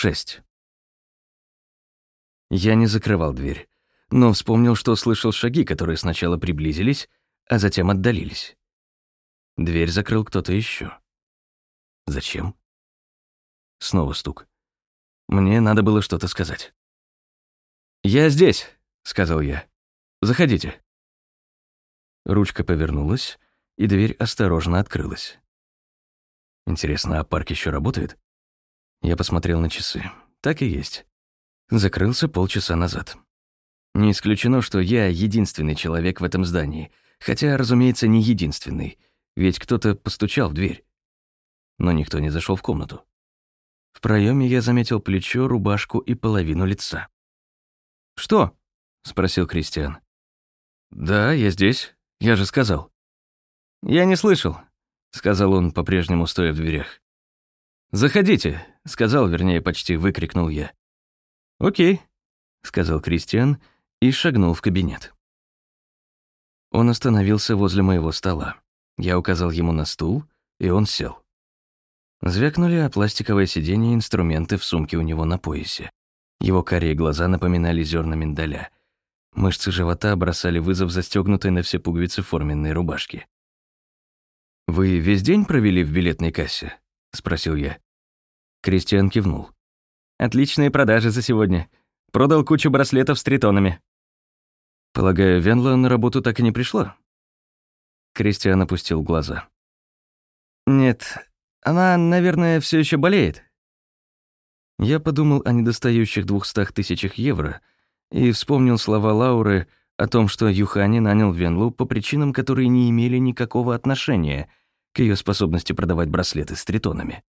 6. Я не закрывал дверь, но вспомнил, что слышал шаги, которые сначала приблизились, а затем отдалились. Дверь закрыл кто-то еще. Зачем? Снова стук. Мне надо было что-то сказать. «Я здесь», — сказал я. «Заходите». Ручка повернулась, и дверь осторожно открылась. Интересно, а парк еще работает? Я посмотрел на часы. Так и есть. Закрылся полчаса назад. Не исключено, что я единственный человек в этом здании, хотя, разумеется, не единственный, ведь кто-то постучал в дверь. Но никто не зашел в комнату. В проеме я заметил плечо, рубашку и половину лица. «Что?» — спросил Кристиан. «Да, я здесь. Я же сказал». «Я не слышал», — сказал он, по-прежнему стоя в дверях. «Заходите», — сказал, вернее, почти выкрикнул я. «Окей», — сказал Кристиан и шагнул в кабинет. Он остановился возле моего стола. Я указал ему на стул, и он сел. Звякнули о пластиковое сиденье инструменты в сумке у него на поясе. Его карие глаза напоминали зерна миндаля. Мышцы живота бросали вызов застегнутой на все пуговицы форменной рубашки. «Вы весь день провели в билетной кассе?» — спросил я. Кристиан кивнул. «Отличные продажи за сегодня. Продал кучу браслетов с тритонами». «Полагаю, Венла на работу так и не пришла?» Кристиан опустил глаза. «Нет, она, наверное, все еще болеет». Я подумал о недостающих двухстах тысячах евро и вспомнил слова Лауры о том, что Юхани нанял Венлу по причинам, которые не имели никакого отношения к ее способности продавать браслеты с тритонами.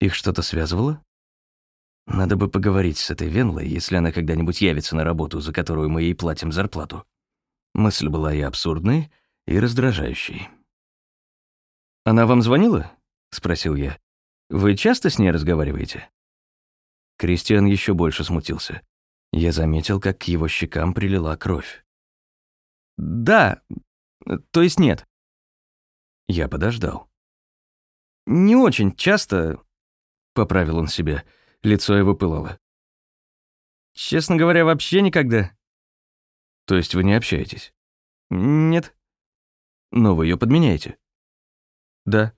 Их что-то связывало? Надо бы поговорить с этой Венлой, если она когда-нибудь явится на работу, за которую мы ей платим зарплату. Мысль была и абсурдной, и раздражающей. «Она вам звонила?» — спросил я. «Вы часто с ней разговариваете?» Кристиан еще больше смутился. Я заметил, как к его щекам прилила кровь. «Да, то есть нет». Я подождал. «Не очень часто», — поправил он себя, лицо его пылало. «Честно говоря, вообще никогда». «То есть вы не общаетесь?» «Нет». «Но вы ее подменяете?» «Да».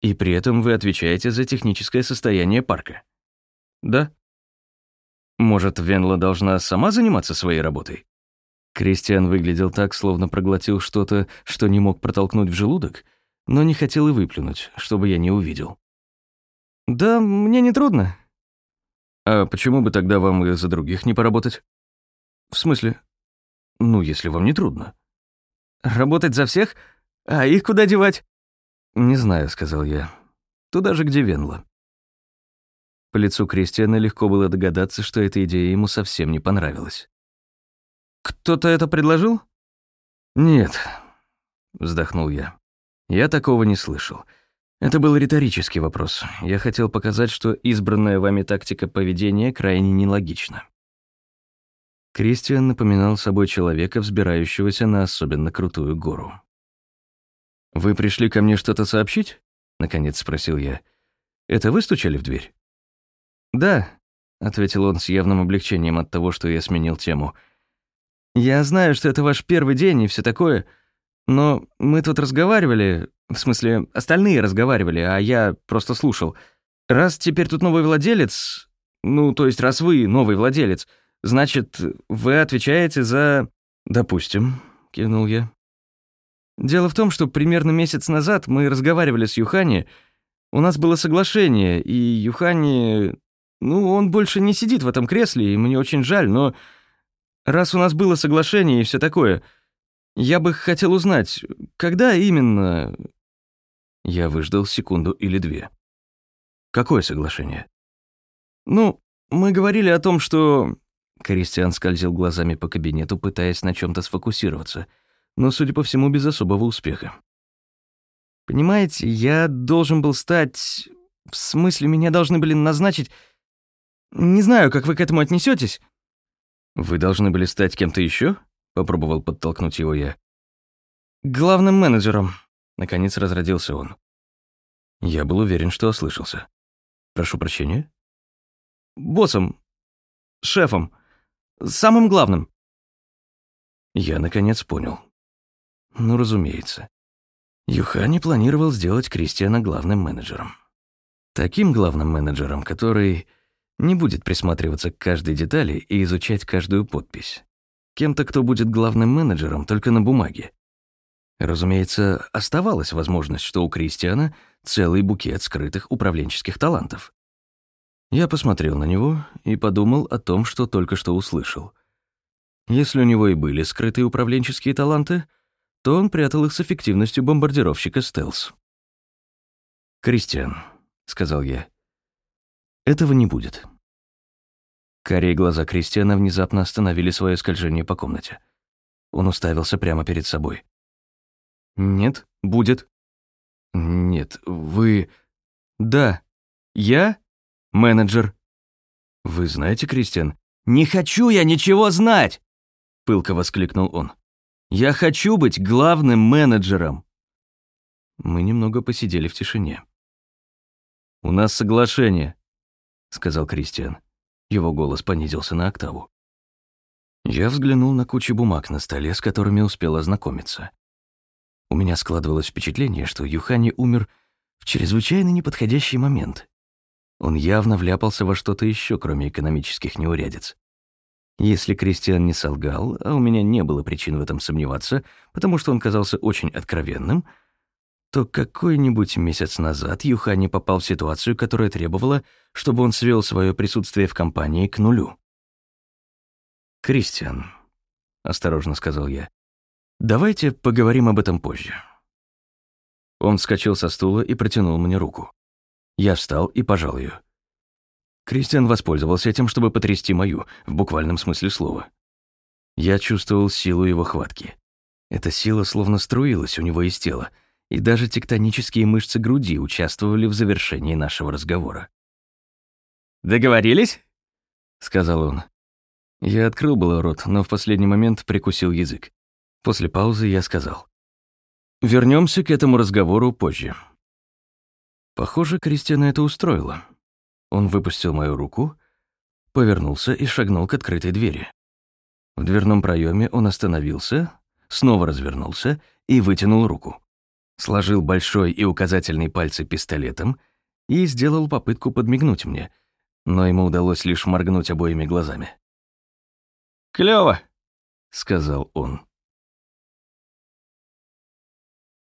«И при этом вы отвечаете за техническое состояние парка?» «Да». Может, Венла должна сама заниматься своей работой? Кристиан выглядел так, словно проглотил что-то, что не мог протолкнуть в желудок, но не хотел и выплюнуть, чтобы я не увидел. «Да, мне не трудно». «А почему бы тогда вам и за других не поработать?» «В смысле? Ну, если вам не трудно». «Работать за всех? А их куда девать?» «Не знаю», — сказал я. «Туда же, где Венла». По лицу Кристиана легко было догадаться, что эта идея ему совсем не понравилась. «Кто-то это предложил?» «Нет», — вздохнул я. «Я такого не слышал. Это был риторический вопрос. Я хотел показать, что избранная вами тактика поведения крайне нелогична». Кристиан напоминал собой человека, взбирающегося на особенно крутую гору. «Вы пришли ко мне что-то сообщить?» — наконец спросил я. «Это вы стучали в дверь?» «Да», — ответил он с явным облегчением от того, что я сменил тему. «Я знаю, что это ваш первый день и все такое, но мы тут разговаривали, в смысле, остальные разговаривали, а я просто слушал. Раз теперь тут новый владелец, ну, то есть раз вы новый владелец, значит, вы отвечаете за...» «Допустим», — кивнул я. «Дело в том, что примерно месяц назад мы разговаривали с Юхани, у нас было соглашение, и Юхани ну, он больше не сидит в этом кресле, и мне очень жаль, но раз у нас было соглашение и все такое, я бы хотел узнать, когда именно...» Я выждал секунду или две. «Какое соглашение?» «Ну, мы говорили о том, что...» Кристиан скользил глазами по кабинету, пытаясь на чем то сфокусироваться, но, судя по всему, без особого успеха. «Понимаете, я должен был стать... В смысле, меня должны были назначить не знаю, как вы к этому отнесетесь. Вы должны были стать кем-то еще? Попробовал подтолкнуть его я. Главным менеджером. Наконец разродился он. Я был уверен, что ослышался. Прошу прощения. боссом, шефом, самым главным». Я, наконец, понял. Ну, разумеется. Юхани планировал сделать Кристиана главным менеджером. Таким главным менеджером, который не будет присматриваться к каждой детали и изучать каждую подпись. Кем-то, кто будет главным менеджером только на бумаге. Разумеется, оставалась возможность, что у Кристиана целый букет скрытых управленческих талантов. Я посмотрел на него и подумал о том, что только что услышал. Если у него и были скрытые управленческие таланты — то он прятал их с эффективностью бомбардировщика стелс. «Кристиан», — сказал я, — «этого не будет». Карие глаза Кристиана внезапно остановили свое скольжение по комнате. Он уставился прямо перед собой. «Нет, будет». «Нет, вы...» «Да, я менеджер». «Вы знаете, Кристиан?» «Не хочу я ничего знать!» — пылко воскликнул он. Я хочу быть главным менеджером. Мы немного посидели в тишине. У нас соглашение, сказал Кристиан. Его голос понизился на октаву. Я взглянул на кучу бумаг на столе, с которыми успел ознакомиться. У меня складывалось впечатление, что Юхани умер в чрезвычайно неподходящий момент. Он явно вляпался во что-то еще, кроме экономических неурядиц. Если Кристиан не солгал, а у меня не было причин в этом сомневаться, потому что он казался очень откровенным, то какой-нибудь месяц назад Юхани попал в ситуацию, которая требовала, чтобы он свел свое присутствие в компании к нулю. «Кристиан», — осторожно сказал я, — «давайте поговорим об этом позже». Он вскочил со стула и протянул мне руку. Я встал и пожал ее. Кристиан воспользовался этим, чтобы потрясти мою, в буквальном смысле слова. Я чувствовал силу его хватки. Эта сила словно струилась у него из тела, и даже тектонические мышцы груди участвовали в завершении нашего разговора. «Договорились?» — сказал он. Я открыл было рот, но в последний момент прикусил язык. После паузы я сказал. Вернемся к этому разговору позже». Похоже, Кристиана это устроило. Он выпустил мою руку, повернулся и шагнул к открытой двери. В дверном проеме он остановился, снова развернулся и вытянул руку. Сложил большой и указательный пальцы пистолетом и сделал попытку подмигнуть мне, но ему удалось лишь моргнуть обоими глазами. «Клёво», — сказал он.